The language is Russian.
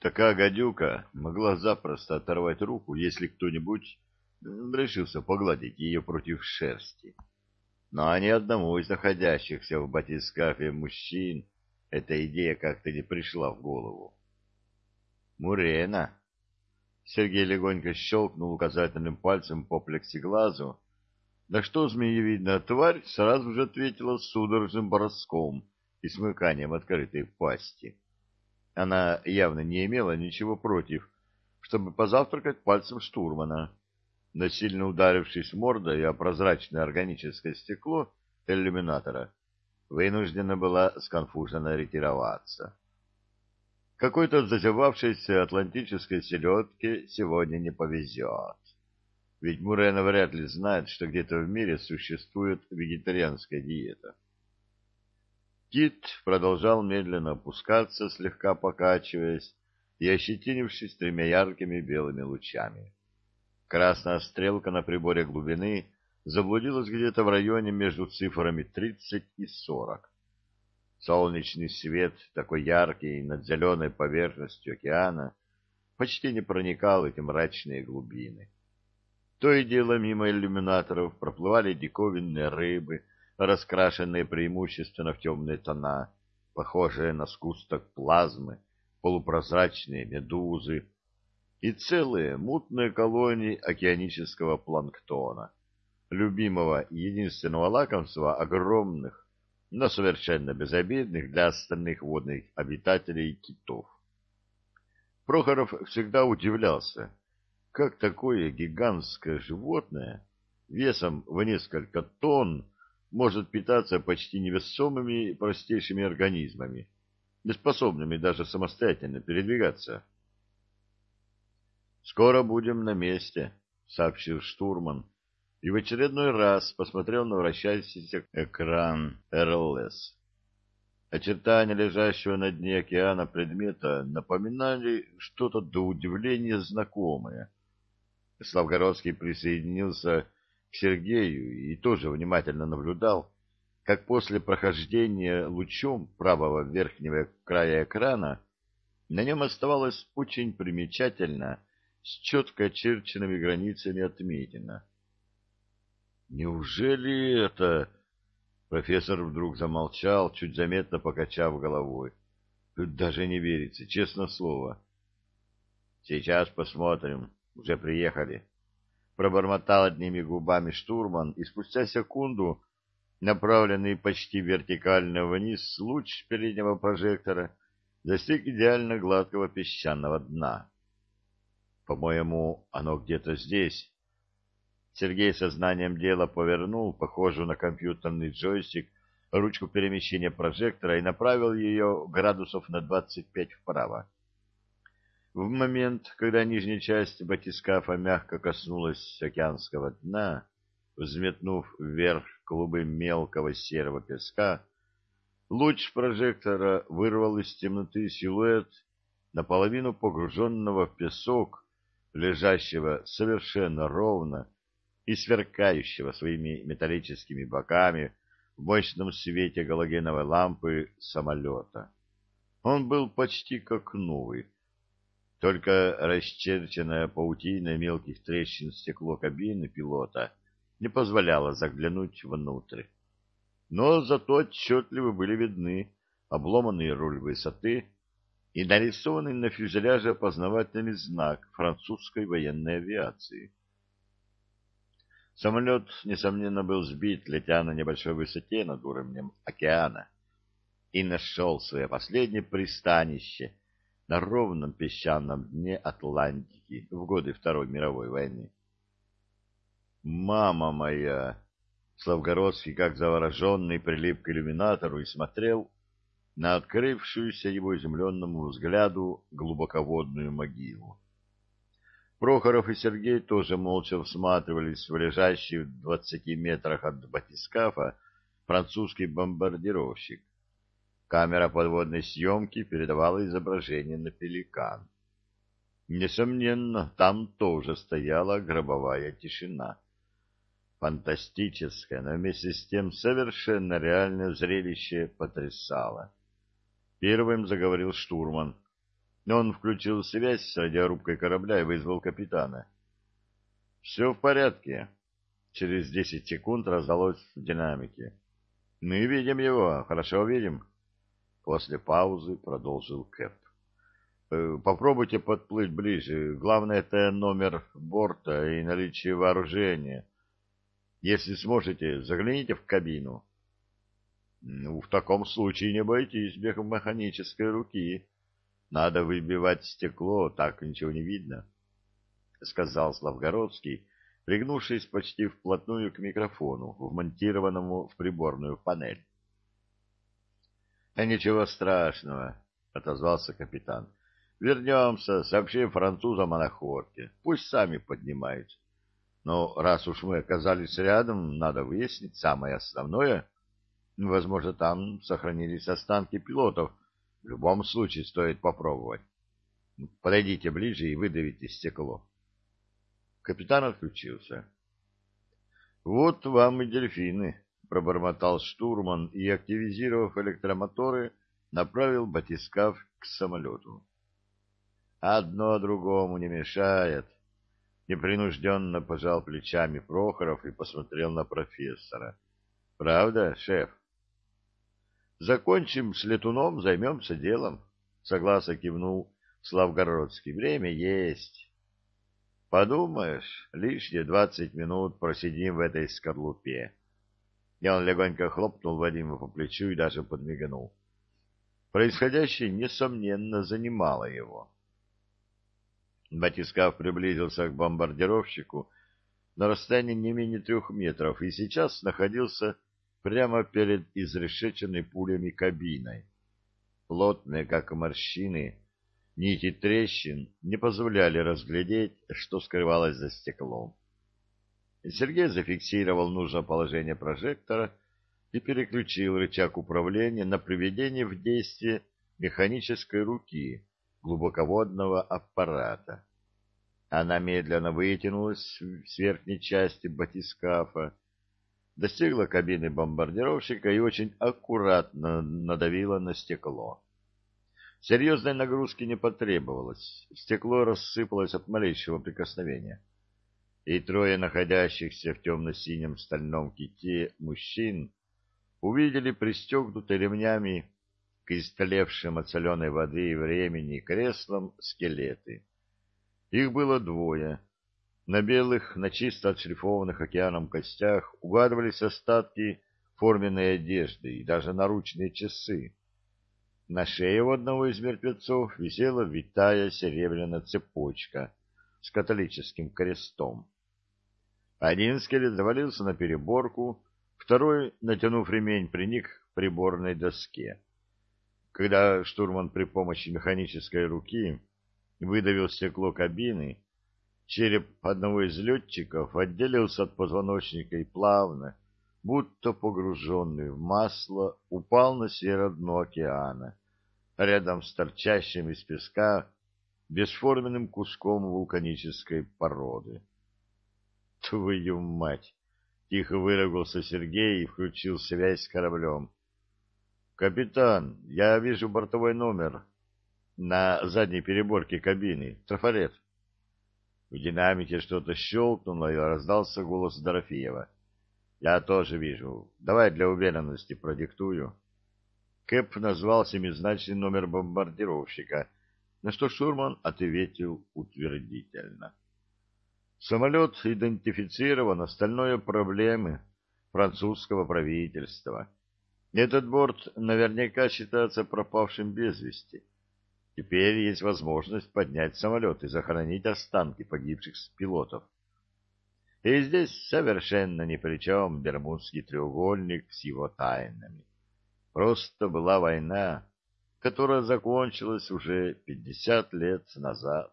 Такая гадюка могла запросто оторвать руку, если кто-нибудь решился погладить ее против шерсти. Но ни одному из находящихся в батискафе мужчин эта идея как-то не пришла в голову. «Мурена!» Сергей легонько щелкнул указательным пальцем по плексиглазу, на что змеевидная тварь сразу же ответила судорожным броском и смыканием открытой пасти. Она явно не имела ничего против, чтобы позавтракать пальцем штурмана, но сильно ударившись мордой о прозрачное органическое стекло иллюминатора, вынуждена была сконфуженно ретироваться. Какой-то зазевавшейся атлантической селедке сегодня не повезет. Ведь Мурена вряд ли знает, что где-то в мире существует вегетарианская диета. Кит продолжал медленно опускаться, слегка покачиваясь и ощетинившись тремя яркими белыми лучами. Красная стрелка на приборе глубины заблудилась где-то в районе между цифрами 30 и 40. Солнечный свет, такой яркий над зеленой поверхностью океана, почти не проникал эти мрачные глубины. То и дело мимо иллюминаторов проплывали диковинные рыбы, раскрашенные преимущественно в темные тона, похожие на сгусток плазмы, полупрозрачные медузы и целые мутные колонии океанического планктона, любимого единственного лакомства огромных, но совершенно безобидных для остальных водных обитателей китов. Прохоров всегда удивлялся, как такое гигантское животное весом в несколько тонн может питаться почти невесомыми простейшими организмами, неспособными даже самостоятельно передвигаться. «Скоро будем на месте», — сообщил штурман, и в очередной раз посмотрел на вращающийся экран РЛС. Очертания лежащего на дне океана предмета напоминали что-то до удивления знакомое. Славгородский присоединился к Сергею и тоже внимательно наблюдал, как после прохождения лучом правого верхнего края экрана на нем оставалось очень примечательно с четко очерченными границами отметина. Неужели это... Профессор вдруг замолчал, чуть заметно покачав головой. Тут даже не верится, честное слово. Сейчас посмотрим. Уже приехали. Пробормотал одними губами штурман, и спустя секунду направленный почти вертикально вниз луч переднего прожектора достиг идеально гладкого песчаного дна. По-моему, оно где-то здесь, Сергей сознанием дела повернул, похожую на компьютерный джойстик, ручку перемещения прожектора и направил ее градусов на 25 вправо. В момент, когда нижняя часть батискафа мягко коснулась океанского дна, взметнув вверх клубы мелкого серого песка, луч прожектора вырвал из темноты силуэт наполовину погруженного в песок, лежащего совершенно ровно, и сверкающего своими металлическими боками в мощном свете галогеновой лампы самолета. Он был почти как новый, только расчерченное паутиной мелких трещин стекло кабины пилота не позволяло заглянуть внутрь. Но зато отчетливо были видны обломанный руль высоты и нарисованный на фюзеляже опознавательный знак французской военной авиации. Самолет, несомненно, был сбит, летя на небольшой высоте над уровнем океана, и нашел свое последнее пристанище на ровном песчаном дне Атлантики в годы Второй мировой войны. «Мама моя!» Славгородский, как завороженный, прилип к иллюминатору и смотрел на открывшуюся его изумленному взгляду глубоководную могилу. Прохоров и Сергей тоже молча всматривались в лежащий в двадцати метрах от батискафа французский бомбардировщик. Камера подводной съемки передавала изображение на пеликан. Несомненно, там тоже стояла гробовая тишина. Фантастическое, но вместе с тем совершенно реальное зрелище потрясало. Первым заговорил штурман. Он включил связь с радиорубкой корабля и вызвал капитана. «Все в порядке», — через десять секунд раздалось в динамике. «Мы видим его, хорошо видим». После паузы продолжил Кэп. Э, «Попробуйте подплыть ближе. Главное — это номер борта и наличие вооружения. Если сможете, загляните в кабину». «Ну, в таком случае не бойтесь механической руки. Надо выбивать стекло, так ничего не видно», — сказал Славгородский, пригнувшись почти вплотную к микрофону, вмонтированному в приборную панель. «А ничего страшного», — отозвался капитан. «Вернемся, сообщим французам о находке. Пусть сами поднимаются. Но раз уж мы оказались рядом, надо выяснить самое основное. Возможно, там сохранились останки пилотов. В любом случае стоит попробовать. Подойдите ближе и выдавите стекло». Капитан отключился. «Вот вам и дельфины», — пробормотал штурман и, активизировав электромоторы, направил батискаф к самолету. «Одно другому не мешает», — непринужденно пожал плечами Прохоров и посмотрел на профессора. «Правда, шеф?» «Закончим с летуном, займемся делом», — согласно кивнул Славгородский. «Время есть». Подумаешь, лишние двадцать минут просидим в этой скорлупе. И он легонько хлопнул Вадима по плечу и даже подмигнул. Происходящее, несомненно, занимало его. Батискав приблизился к бомбардировщику на расстоянии не менее трех метров и сейчас находился прямо перед изрешеченной пулями кабиной. Плотные, как морщины, Нити трещин не позволяли разглядеть, что скрывалось за стеклом. Сергей зафиксировал нужное положение прожектора и переключил рычаг управления на приведение в действие механической руки глубоководного аппарата. Она медленно вытянулась с верхней части батискафа, достигла кабины бомбардировщика и очень аккуратно надавила на стекло. Серьезной нагрузки не потребовалось, стекло рассыпалось от малейшего прикосновения. И трое находящихся в темно-синем стальном ките мужчин увидели пристегнутые ремнями к истлевшим от соленой воды и времени креслам скелеты. Их было двое. На белых, на чисто отшлифованных океаном костях угадывались остатки форменной одежды и даже наручные часы. На шее у одного из мертвецов висела витая серебряная цепочка с католическим крестом. Один скелет завалился на переборку, второй, натянув ремень, приник к приборной доске. Когда штурман при помощи механической руки выдавил стекло кабины, череп одного из летчиков отделился от позвоночника и плавно, будто погруженный в масло, упал на серое дно океана рядом с торчащим из песка бесформенным куском вулканической породы. «Твою мать!» — тихо выругался Сергей и включил связь с кораблем. «Капитан, я вижу бортовой номер на задней переборке кабины. Трафарет». В динамике что-то щелкнуло, и раздался голос Дорофеева. «Я тоже вижу. Давай для уверенности продиктую». Кэп назвал семизначный номер бомбардировщика, на что штурман ответил утвердительно. Самолет идентифицирован, остальное проблемы французского правительства. Этот борт наверняка считается пропавшим без вести. Теперь есть возможность поднять самолет и захоронить останки погибших пилотов. И здесь совершенно ни при чем Бермудский треугольник с его тайнами. Просто была война, которая закончилась уже пятьдесят лет назад.